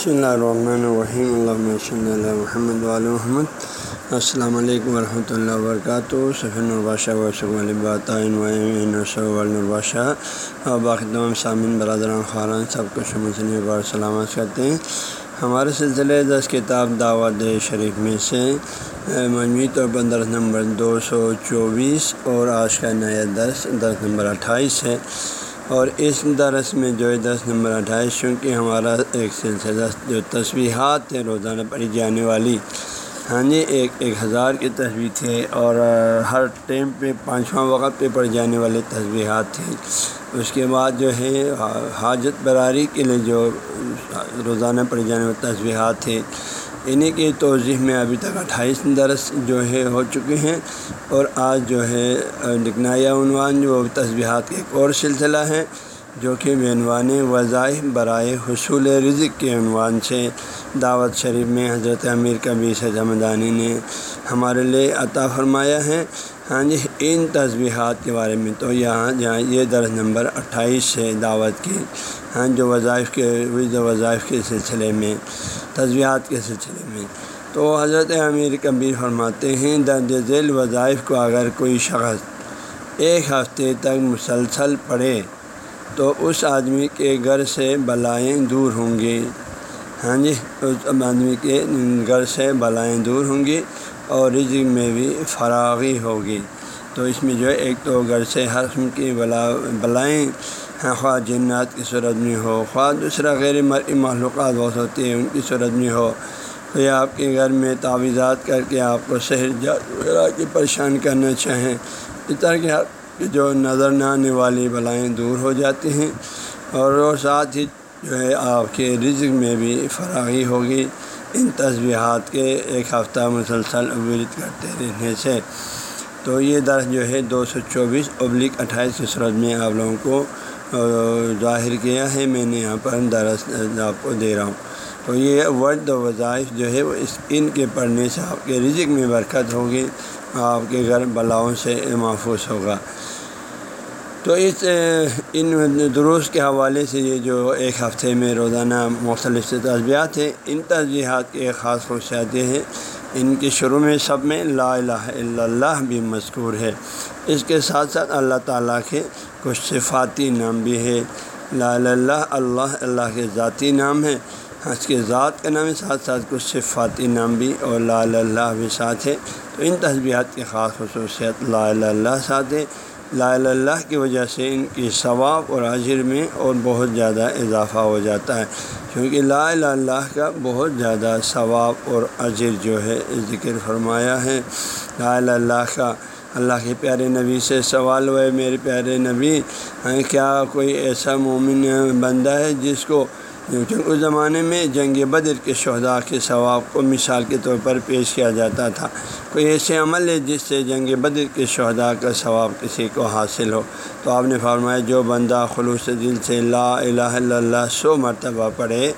بسم اللہ الرحمن الرحیم، اللہ اللہ محمد محمد۔ السلام علیکم ورحمۃ اللہ وبرکاتہ۔ سفین الباشہ الباشہ اور باقی تمام سامعین، برادران خاران سب کو شمسنی بار سلامت کرتے ہیں۔ ہمارے سلسلے دس کتاب دعوت شریف میں سے مجموعی طور پر درس نمبر دو سو چوبیس اور آج کا نیا درس درس نمبر اٹھائیس ہے۔ اور اس درس میں جو ہے دس نمبر اٹھائیس، چونکہ ہمارا ایک سلسلہ جو تصویحات ہے روزانہ پڑھی جانے والی ہاں جی ایک ایک ہزار کی تصویر تھے اور ہر ٹائم پہ پانچواں وقت پہ پڑھ جانے والے تصویحات تھے اس کے بعد جو ہے، حاجت براری کے لیے جو روزانہ پڑھی جانے والے تصویحات تھے انہیں کی توضیح میں ابھی تک اٹھائیس درس جو ہے ہو چکے ہیں اور آج جو ہے لکھنایا عنوان جو تصبیحات کا ایک اور سلسلہ ہے جو کہ بینوان وظائف برائے حصول رزق کے عنوان سے دعوت شریف میں حضرت امیر کبیر حمدانی نے ہمارے لیے عطا فرمایا ہے۔ ہاں جی ان تصبیحات کے بارے میں تو یہاں جہاں یہ درس نمبر اٹھائیس ہے دعوت کی ہاں جو وظائف کے وظائف کے سلسلے میں تجویات کے سلسلے میں۔ تو حضرت امیر کبیر فرماتے ہیں، درج ذیل وظائف کو اگر کوئی شخص ایک ہفتے تک مسلسل پڑھے تو اس آدمی کے گھر سے بلائیں دور ہوں گی۔ ہاں جی اس آدمی کے گھر سے بلائیں دور ہوں گی اور رزق میں بھی فراغی ہوگی۔ تو اس میں جو ہے، ایک تو گھر سے ہر قسم کی بلا، بلائیں۔ ہاں خواہ جنات کی صورت میں ہو، خواہ دوسرا غیر مرئی معلومات بہت ہوتی ہیں، ان کی صورت میں ہو۔ تو یا آپ کے گھر میں تعویذات کر کے آپ کو شہر جات وغیرہ کی پریشان کرنا چاہیں۔ اس طرح کے آپ جو نظر نہ آنے والی بلائیں دور ہو جاتی ہیں اور وہ ساتھ ہی جو ہے آپ کے رزق میں بھی فراغی ہوگی۔ ان تصویحات کے ایک ہفتہ مسلسل عبورت کرتے رہنے سے۔ تو یہ درس جو ہے دو سو چوبیس ابلک اٹھائیس کی صورت میں آپ لوگوں کو ظاہر کیا ہے۔ میں نے یہاں پر درس آپ کو دے رہا ہوں۔ تو یہ ورد و وظائف جو ہے وہ اس ان کے پڑھنے سے آپ کے رزق میں برکت ہوگی۔ آپ کے گھر بلاؤں سے محفوظ ہوگا۔ تو اس ان دروس کے حوالے سے یہ جو ایک ہفتے میں روزانہ مختلف سے تجزیات ہیں، ان تجزیات کی ایک خاص خصوصیات یہ ہے ان کے شروع میں سب میں لا الہ الا اللہ بھی مذکور ہے۔ اس کے ساتھ ساتھ اللہ تعالیٰ کے کچھ صفاتی نام بھی ہے لا اللہ اللہ اللہ کے ذاتی نام ہے اس کے ذات کا نام ہے ساتھ ساتھ کچھ صفاتی نام بھی اور لا اللہ بھی ساتھ ہے تو ان تصبیحات کی خاص خصوصیت لا اللہ ساتھ ہے لا اللہ کی وجہ سے ان کی ثواب اور اجر میں اور بہت زیادہ اضافہ ہو جاتا ہے۔ کیونکہ لا اللہ کا بہت زیادہ ثواب اور اجر جو ہے ذکر فرمایا ہے۔ لا اللہ کا، اللہ کے پیارے نبی سے سوال ہوئے، میرے پیارے نبی کیا کوئی ایسا مومن بندہ ہے جس کو اس زمانے میں جنگ بدر کے شہداء کے ثواب کو مثال کے طور پر پیش کیا جاتا تھا۔ کوئی ایسے عمل ہے جس سے جنگ بدر کے شہداء کا ثواب کسی کو حاصل ہو؟ تو آپ نے فرمایا، جو بندہ خلوص دل سے لا الہ الا اللہ سو مرتبہ پڑھے،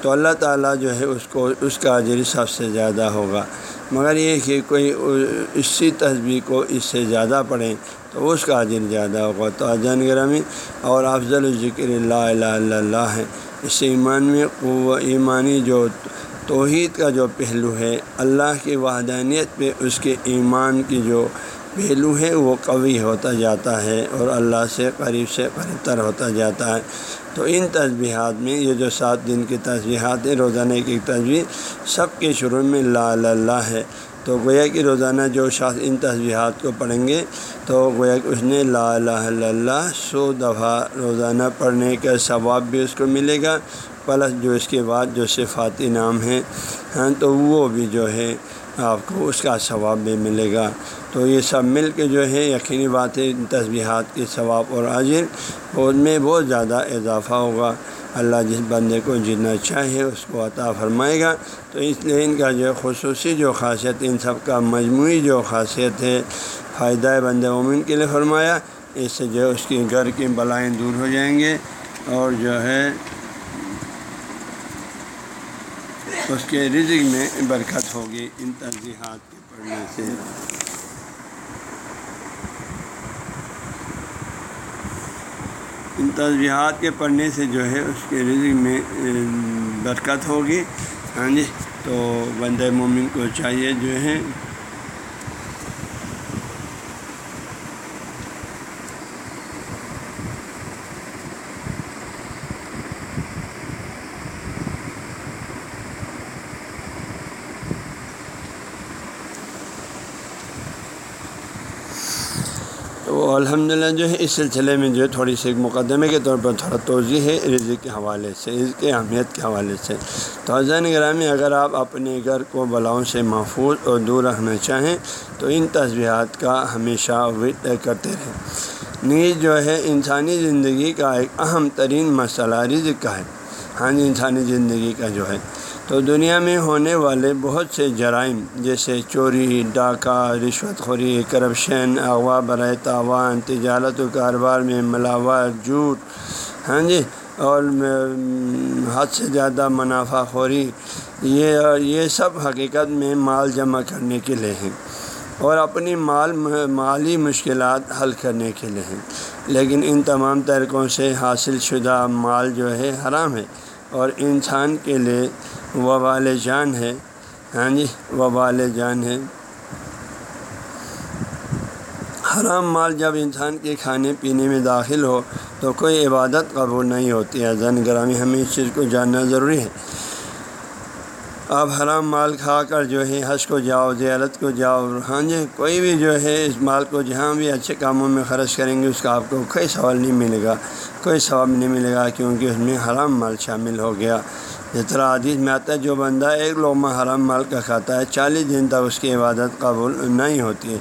تو اللہ تعالیٰ جو ہے اس کو، اس کا اجر سب سے زیادہ ہوگا۔ مگر یہ کہ کوئی اسی تصویر کو اس سے زیادہ پڑھیں تو اس کا اجر زیادہ ہوگا۔ تو اجن گرامی اور افضل ذکر اللہ الہ الا اللہ ہے۔ اس ایمان میں قو ایمانی جو توحید کا جو پہلو ہے، اللہ کی وحدانیت پہ اس کے ایمان کی جو پہلو ہے، وہ قوی ہوتا جاتا ہے اور اللہ سے قریب سے قریب تر ہوتا جاتا ہے۔ تو ان تصبیحات میں، یہ جو سات دن کی تصبیحات ہیں، روزانہ کی تصویر سب کے شروع میں لا اللہ ہے۔ تو گویا کہ روزانہ جو شخص ان تصویحات کو پڑھیں گے، تو گویا کہ اس نے لا الہ الا اللہ سو دفعہ روزانہ پڑھنے کا ثواب بھی اس کو ملے گا، پلس جو اس کے بعد جو صفاتی نام ہیں ہاں تو وہ بھی جو ہے آپ کو اس کا ثواب بھی ملے گا۔ تو یہ سب مل کے جو ہے یقینی بات ہے تصویحات کے ثواب اور عاجر اس میں بہت زیادہ اضافہ ہوگا۔ اللہ جس بندے کو جتنا چاہے اس کو عطا فرمائے گا۔ تو اس لیے ان کا جو خصوصی جو خاصیت، ان سب کا مجموعی جو خاصیت ہے، فائدہ بند عمومن کے لیے فرمایا۔ اس سے جو اس کے گھر کی بلائیں دور ہو جائیں گے اور جو ہے اس کے رزق میں برکت ہوگی۔ ان ترجیحات کے پڑھنے سے۔ ان تجبیہات کے پڑھنے سے جو ہے اس کے رزق میں برکت ہوگی ہاں جی؟ تو بند مومن کو چاہیے جو ہے تو الحمد للہ جو ہے اس سلسلے میں جو ہے تھوڑی سی ایک مقدمے کے طور پر تھوڑا توضیع ہے رزق کے حوالے سے، رزق کے اہمیت کے حوالے سے۔ تو حضین گرامی اگر آپ اپنے گھر کو بلاؤں سے محفوظ اور دور رکھنا چاہیں تو ان تصویرات کا ہمیشہ وط کرتے رہیں۔ نیز جو ہے انسانی زندگی کا ایک اہم ترین مسئلہ رزق کا ہے۔ ہاں جی انسانی زندگی کا جو ہے۔ تو دنیا میں ہونے والے بہت سے جرائم، جیسے چوری، ڈاکہ رشوت خوری کرپشن، اغوا برائے تاوان، تجارت و کاروبار میں ملاوٹ، جھوٹ ہاں جی اور حد سے زیادہ منافع خوری، یہ یہ سب حقیقت میں مال جمع کرنے کے لیے ہیں اور اپنی مال، مالی مشکلات حل کرنے کے لیے ہیں۔ لیکن ان تمام طریقوں سے حاصل شدہ مال جو ہے حرام ہے اور انسان کے لیے وبال جان ہے۔ ہاں جی وبال جان ہے۔ حرام مال جب انسان کے کھانے پینے میں داخل ہو تو کوئی عبادت قبول نہیں ہوتی ہے۔ زن گرامی ہمیں اس چیز کو جاننا ضروری ہے۔ آپ حرام مال کھا کر جو ہے حج کو جاؤ، زیارت کو جاؤ ہاں جی کوئی بھی جو ہے اس مال کو جہاں بھی اچھے کاموں میں خرچ کریں گے، اس کا آپ کو کوئی سوال نہیں ملے گا۔ کوئی ثواب نہیں ملے گا کیونکہ اس میں حرام مال شامل ہو گیا۔ جس طرح عادیث میں آتا ہے، جو بندہ ایک لوگوں حرام مال کا کھاتا ہے، چالیس دن تک اس کی عبادت قبول نہیں ہوتی۔ ہے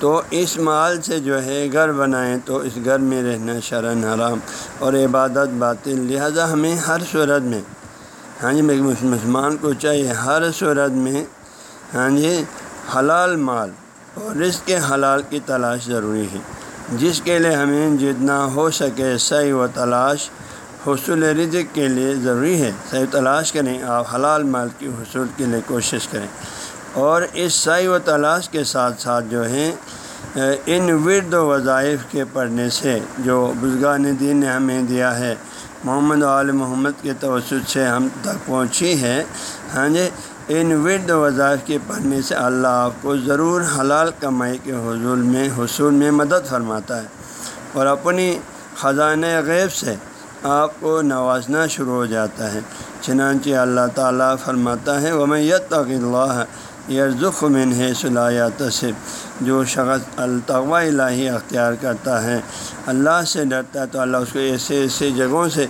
تو اس مال سے جو ہے گھر بنائیں تو اس گھر میں رہنا شرن حرام اور عبادت باطل۔ لہذا ہمیں ہر صورت میں ہاں جی مسلمان کو چاہیے، ہر صورت میں ہاں جی حلال مال اور رزق کے حلال کی تلاش ضروری ہے۔ جس کے لیے ہمیں جتنا ہو سکے صحیح و تلاش حصول رزق کے لیے ضروری ہے۔ صحیح تلاش کریں، آپ حلال مال کی حصول کے لیے کوشش کریں۔ اور اس صحیح و تلاش کے ساتھ ساتھ جو ہے ان ورد و وظائف کے پڑھنے سے جو بزگان دین نے ہمیں دیا ہے، محمد عال محمد کے توسط سے ہم تک پہنچی ہے۔ ہاں جی ان ورد و وظائف کے پڑھنے سے اللہ آپ کو ضرور حلال کمائی کے حضول میں، حصول میں مدد فرماتا ہے۔ اور اپنی خزانۂ غیب سے آپ کو نوازنا شروع ہو جاتا ہے۔ چنانچہ اللہ تعالیٰ فرماتا ہے وہ میں یت اللہ یرزخ من ہے صلاح تصف جو شخص الطوا الہی اختیار کرتا ہے، اللہ سے ڈرتا ہے تو اللہ اس کو ایسے ایسے جگہوں سے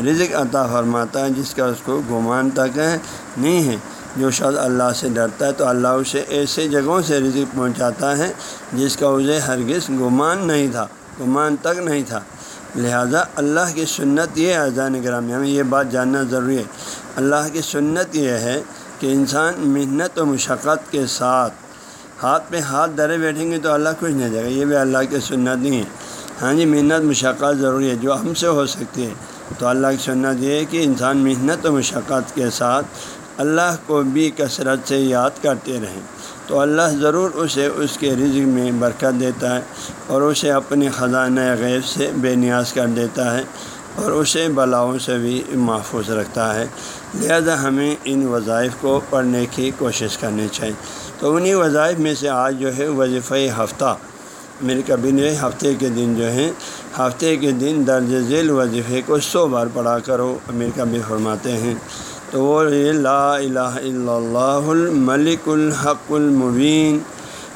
رزق عطا فرماتا ہے، جس کا اس کو گمان تک ہے، نہیں ہے۔ جو شخص اللہ سے ڈرتا ہے تو اللہ اسے ایسے جگہوں سے رزق پہنچاتا ہے، جس کا اسے ہرگز گمان نہیں تھا، گمان تک نہیں تھا۔ لہذا اللہ کی سنت یہ اذان گرامی، ہمیں یہ بات جاننا ضروری ہے۔ اللہ کی سنت یہ ہے کہ انسان محنت و مشقت کے ساتھ ہاتھ پہ ہاتھ درے بیٹھیں گے تو اللہ کچھ نہیں دے گا۔ یہ بھی اللہ کی سنت نہیں ہے۔ ہاں جی محنت، مشقت ضروری ہے، جو ہم سے ہو سکتی ہے۔ تو اللہ کی سنت یہ ہے کہ انسان محنت و مشقت کے ساتھ اللہ کو بھی کثرت سے یاد کرتے رہیں۔ تو اللہ ضرور اسے اس کے رزق میں برکت دیتا ہے اور اسے اپنے خزانہ غیب سے بے نیاز کر دیتا ہے اور اسے بلاؤں سے بھی محفوظ رکھتا ہے۔ لہذا ہمیں ان وظائف کو پڑھنے کی کوشش کرنی چاہیے۔ تو انہی وظائف میں سے آج جو ہے وظیفہ ہفتہ، میرے کبھی نے ہفتے کے دن جو ہے ہفتے کے دن درج ذیل وظیفے کو سو بار پڑھا کرو امیر کبھی فرماتے ہیں۔ تو وہ یہ لا الہ الا اللہ الملک الحق المبین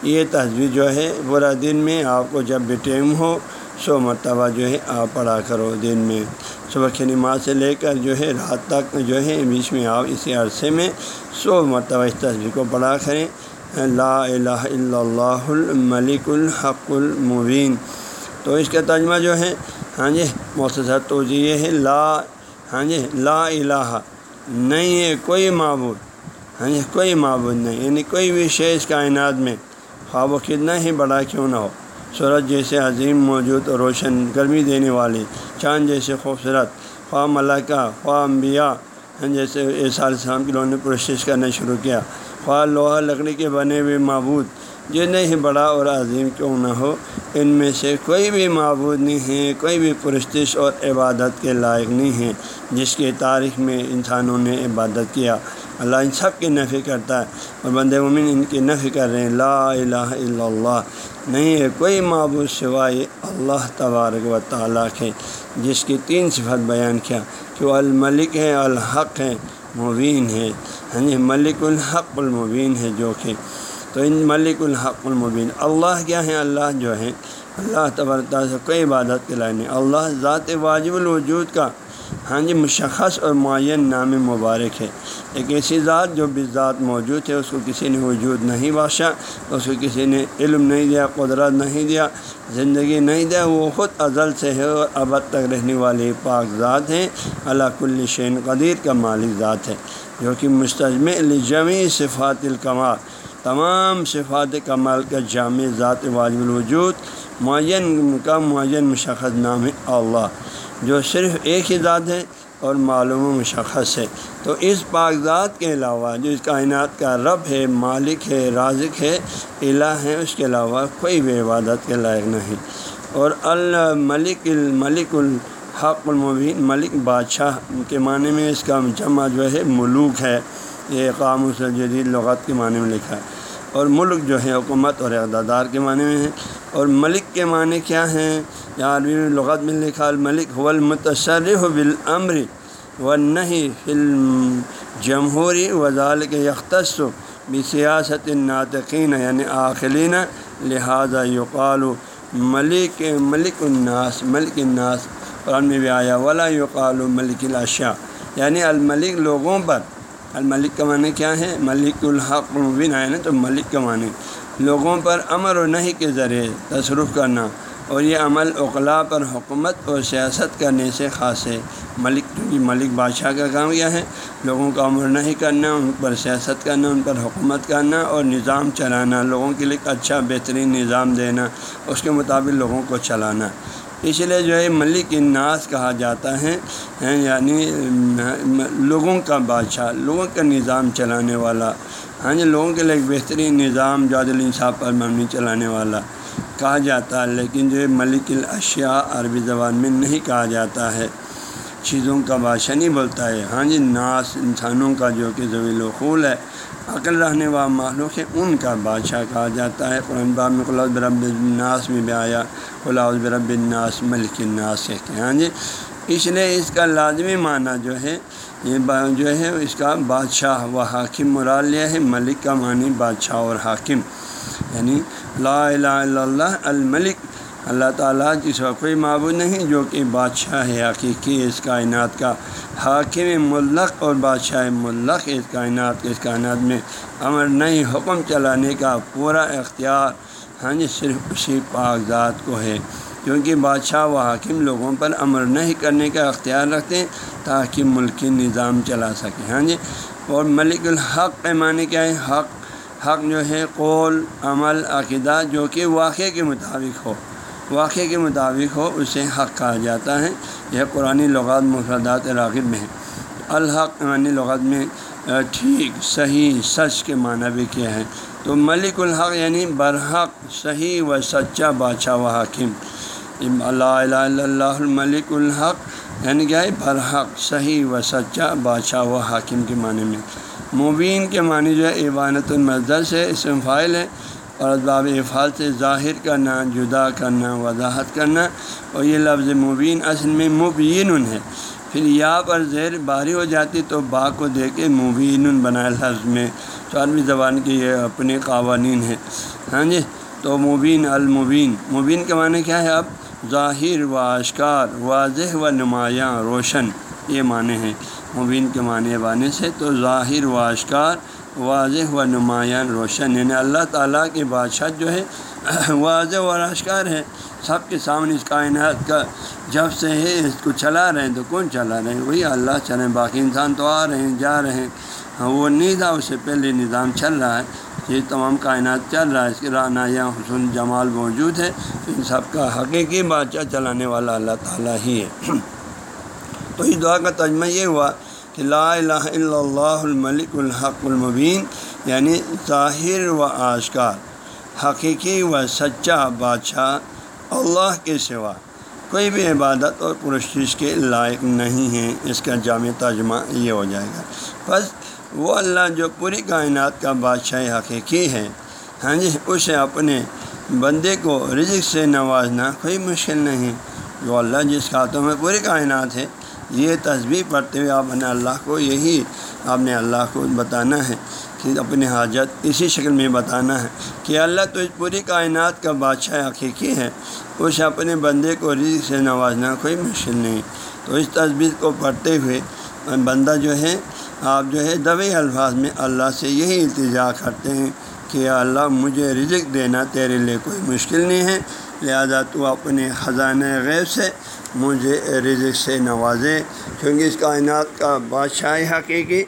یہ تصویر جو ہے پورا دن میں آپ کو جب بھی ٹائم ہو سو مرتبہ جو ہے، آپ پڑھا کرو دن میں۔ صبح کی نماز سے لے کر جو ہے، رات تک جو ہے، بیچ میں آپ اسی عرصے میں سو مرتبہ اس تصویر کو پڑھا کریں۔ لا الہ الا اللہ الملک الحق المبین تو اس کا ترجمہ جو ہے ہاں جی مختصر تو یہ ہے، لا ہاں جی لا الہ نہیں ہے کوئی معبود ہاں کوئی معبود نہیں یعنی کوئی بھی شے اس کائنات میں خواب و کتنا ہی بڑا کیوں نہ ہو۔ سورج جیسے عظیم، موجود اور روشن، گرمی دینے والی، چاند جیسے خوبصورت، خواہ ملکہ خواہ انبیاء ہاں جیسے سال السلام کی لوگوں نے کوشش کرنا شروع کیا، خواہ لوہا لکڑی کے بنے ہوئے معبود جتنے ہی بڑا اور عظیم کیوں نہ ہو، ان میں سے کوئی بھی معبود نہیں ہے، کوئی بھی پرستش اور عبادت کے لائق نہیں ہے، جس کی تاریخ میں انسانوں نے عبادت کیا۔ اللہ ان سب کی نفی کرتا ہے اور بند مومن ان کی نفی کر رہے ہیں۔ لا الہ الا اللہ۔ نہیں ہے کوئی معبود سوائے اللہ تبارک و تعالیٰ کے، جس کی تین صفت بیان کیا کہ وہ الملک ہے، الحق ہے، مبین ہے۔ ہاں جی ملک الحق المبین ہے جو کہ تو ان ملک الحق المبین، اللہ کیا ہے اللہ جو ہے اللہ تعالیٰ سے کوئی عبادت کے لائے نہیں۔ اللہ ذات واجب الوجود کا ہاں جی مشخص اور معین نام مبارک ہے۔ ایک ایسی ذات جو بھی ذات موجود ہے، اس کو کسی نے وجود نہیں باشا اس کو کسی نے علم نہیں دیا، قدرت نہیں دیا، زندگی نہیں دیا، وہ خود ازل سے ہے اور ابد تک رہنے والی پاک ذات ہیں اللہ کل شین قدیر کا مالک ذات ہے، جو کہ مستجم الجمی صفات الکمال۔ تمام صفات کمال کا جامع ذات واجب الوجود، معین کا معین مشخص نام ہے اللہ، جو صرف ایک ہی ذات ہے اور معلوم و مشخص ہے۔ تو اس پاک ذات کے علاوہ، جو اس کائنات کا رب ہے، مالک ہے، رازق ہے، الہ ہے، اس کے علاوہ کوئی بھی عبادت کے لائق نہیں۔ اور الملک الملک الحق المبین، ملک بادشاہ کے معنی میں اس کا جمع جو ہے ملوک ہے۔ یہ قام جدید لغت کے معنی میں لکھا ہے۔ اور ملک جو ہے حکومت اور اقدار کے معنی میں ہے اور ملک کے معنی کیا ہیں؟ یا عربی لغت میں لکھا، الملک هو المتصرف بالامر و نہیں فلم جمہوری وزال کے یختص بسیاست ناطقین یعنی آخلین لہذا یقال ملک ملک الناس ملک الناس۔ قرآن میں بھی آیا، ولا یقال ملک الاشا یعنی الملک لوگوں پر۔ الملک کا معنی کیا ہے؟ ملک الحق مبین آیا نا تو ملک کا معنی۔ لوگوں پر امر و نہیں کے ذریعے تصرف کرنا اور یہ عمل اقلاع پر حکومت اور سیاست کرنے سے خاص ہے۔ ملک کیونکہ ملک بادشاہ کا کام کیا ہے۔ لوگوں کا عمر نہیں کرنا، ان پر سیاست کرنا، ان پر حکومت کرنا اور نظام چلانا۔ لوگوں کے لیے اچھا بہترین نظام دینا، اس کے مطابق لوگوں کو چلانا۔ اس لیے جو ہے ملک الناس کہا جاتا ہے یعنی لوگوں کا بادشاہ، لوگوں کا نظام چلانے والا ہاں جی لوگوں کے لیے ایک بہترین نظام جاد انصاف پر مبنی چلانے والا کہا جاتا ہے، لیکن جو ہے ملک الاشیاء عربی زبان میں نہیں کہا جاتا ہے۔ چیزوں کا بادشاہ نہیں بولتا ہے۔ ہاں جی ناس انسانوں کا جو کہ زویل وقول ہے، عقل رہنے والا معلوم ہے، ان کا بادشاہ کہا جاتا ہے۔ قرآن باب میں قلعہ برب الناس میں بھی آیا قلع برب الناس، ملک الناس کہتے ہیں۔ ہاں جی اس لیے اس کا لازمی معنی جو ہے، یہ جو ہے، اس کا بادشاہ و حاکم مرال لیا ہے۔ ملک کا معنی بادشاہ اور حاکم یعنی لا الہ الا اللہ، الملک اللہ تعالیٰ جس کا کوئی معبود نہیں، جو کہ بادشاہ ہے حقیقی اس کائنات کا حاکم ملق اور بادشاہ ملق اس کائنات اس کائنات میں امر نہیں، حکم چلانے کا پورا اختیار ہاں جی صرف اسی پاک ذات کو ہے۔ کیونکہ بادشاہ و حاکم لوگوں پر امر نہیں کرنے کا اختیار رکھتے ہیں تاکہ ملکی نظام چلا سکے۔ ہاں جی اور ملک الحق پیمانے کیا ہے؟ حق حق جو ہے قول، عمل، عقیدہ، جو کہ واقعے کے مطابق ہو۔ واقعے کے مطابق ہو، اسے حق کہا جاتا ہے۔ یہ قرآن لغات مفردات راغب میں ہے الحق یعنی لغات میں ٹھیک، صحیح، سچ کے معنی بھی کیا ہے۔ تو ملک الحق یعنی برحق، صحیح و سچا بادشاہ و حاکم۔ اللہ الہ اللہ، الملک الحق یعنی کیا ہے؟ برحق، صحیح و سچا بادشاہ و حاکم کے معنی میں۔ مبین کے معنی جو ہے، عبانت المزد سے اسم فائل ہے۔ اور اسباب افعال سے ظاہر کرنا، جدا کرنا، وضاحت کرنا اور یہ لفظ مبین اصل میں مبین ہے۔ پھر یا پر زیر باری ہو جاتی تو با کو دے کے مبین بنایا لفظ میں۔ تو عربی زبان کی یہ اپنے قوانین ہے ہاں جی؟ تو مبین، المبین۔ مبین کے معنی کیا ہے اب؟ ظاہر و اشکار واضح و نمایاں، روشن۔ یہ معنی ہیں۔ مبین کے معنی بانے سے تو ظاہر و اشکار واضح و نمایاں روشن یعنی اللہ تعالیٰ کی بادشاہ جو ہے، واضح و اشکار ہے۔ سب کے سامنے اس کائنات کا جب سے ہے، اس کو چلا رہے ہیں تو کون چلا رہے ہیں؟ وہی اللہ چلیں باقی انسان تو آ رہے ہیں، جا رہے ہیں۔ ہاں، وہ نہیں تھا، اس سے پہلے نظام چل رہا ہے۔ یہ تمام کائنات چل رہا ہے۔ اس کی رانایاں حسن جمال موجود ہے۔ ان سب کا حقیقی بادشاہ چلانے والا اللہ تعالیٰ ہی ہے۔ تو اس دعا کا تجمہ یہ ہوا کہ لا الہ الا اللہ الملک الحق المبین یعنی ظاہر و آشکار، حقیقی و سچا بادشاہ اللہ کے سوا کوئی بھی عبادت اور پرشش کے لائق نہیں ہے۔ اس کا جامع ترجمہ یہ ہو جائے گا۔ بس وہ اللہ جو پوری کائنات کا بادشاہ حقیقی ہے ہاں جی اسے اپنے بندے کو رزق سے نوازنا کوئی مشکل نہیں۔ جو اللہ جس ہاتھوں میں پوری کائنات ہے یہ تصویر پڑھتے ہوئے آپ نے اللہ کو یہی آپ نے اللہ کو بتانا ہے کہ اپنی حاجت اسی شکل میں بتانا ہے کہ اللہ تو اس پوری کائنات کا بادشاہ حقیقی ہے، اس اپنے بندے کو رزق سے نوازنا کوئی مشکل نہیں۔ تو اس تصویر کو پڑھتے ہوئے بندہ جو ہے، آپ جو ہے دبی الفاظ میں اللہ سے یہی التجا کرتے ہیں کہ اللہ مجھے رزق دینا تیرے لیے کوئی مشکل نہیں ہے، لہذا تو اپنے خزانہ غیب سے مجھے رزق سے نوازے کیونکہ اس کائنات کا بادشاہ حقیقی،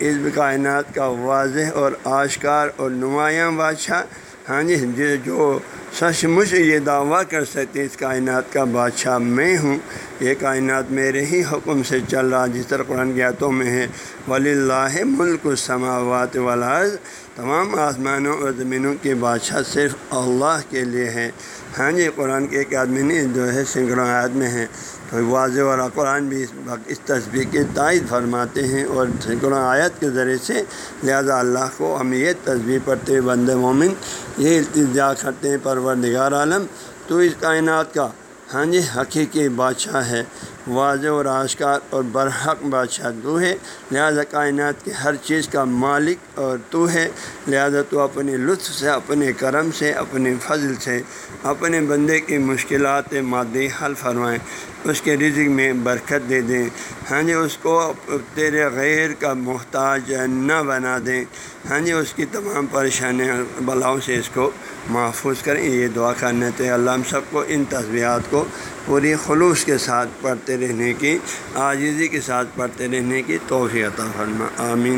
اس کائنات کا واضح اور آشکار اور نمایاں بادشاہ۔ ہاں جی جو سچ مچ یہ دعویٰ کر سکتے اس کائنات کا بادشاہ میں ہوں۔ یہ کائنات میرے ہی حکم سے چل رہا، جس طرح قرآن گیاتوں میں ہے۔ ولی اللہ ملک السماوات والارض تمام آسمانوں اور زمینوں کے بادشاہ صرف اللہ کے لیے ہے ہاں جی قرآن کے ایک آدمی نے جو ہے سنگروں آیات میں ہے۔ تو واضح والا قرآن بھی اس اس تصویر کی تائید فرماتے ہیں اور سنگروں آیت کے ذریعے سے لہذا اللہ کو ہم یہ تصویر پڑھتے ہوئے بند مومن یہ التجا کرتے ہیں، پروردگار عالم۔ تو اس کائنات کا ہاں جی حقیقی بادشاہ ہے۔ واضح اور آشکار اور برحق بادشاہ تو ہے۔ لہذا کائنات کی ہر چیز کا مالک اور تو ہے۔ لہذا تو اپنے لطف سے، اپنے کرم سے، اپنے فضل سے، اپنے بندے کی مشکلات مادی حل فرمائیں اس کے رزق میں برکت دے دیں۔ ہاں جی اس کو تیرے غیر کا محتاج نہ بنا دیں۔ ہاں جی اس کی تمام پریشانیاں بلاؤں سے اس کو محفوظ کریں۔ یہ دعا کرنے تھے اللہ ہم سب کو ان تصویرات کو پوری خلوص کے ساتھ پڑھتے رہنے کی، عاجزی کے ساتھ پڑھتے رہنے کی توفیع عطا فرما۔ آمین۔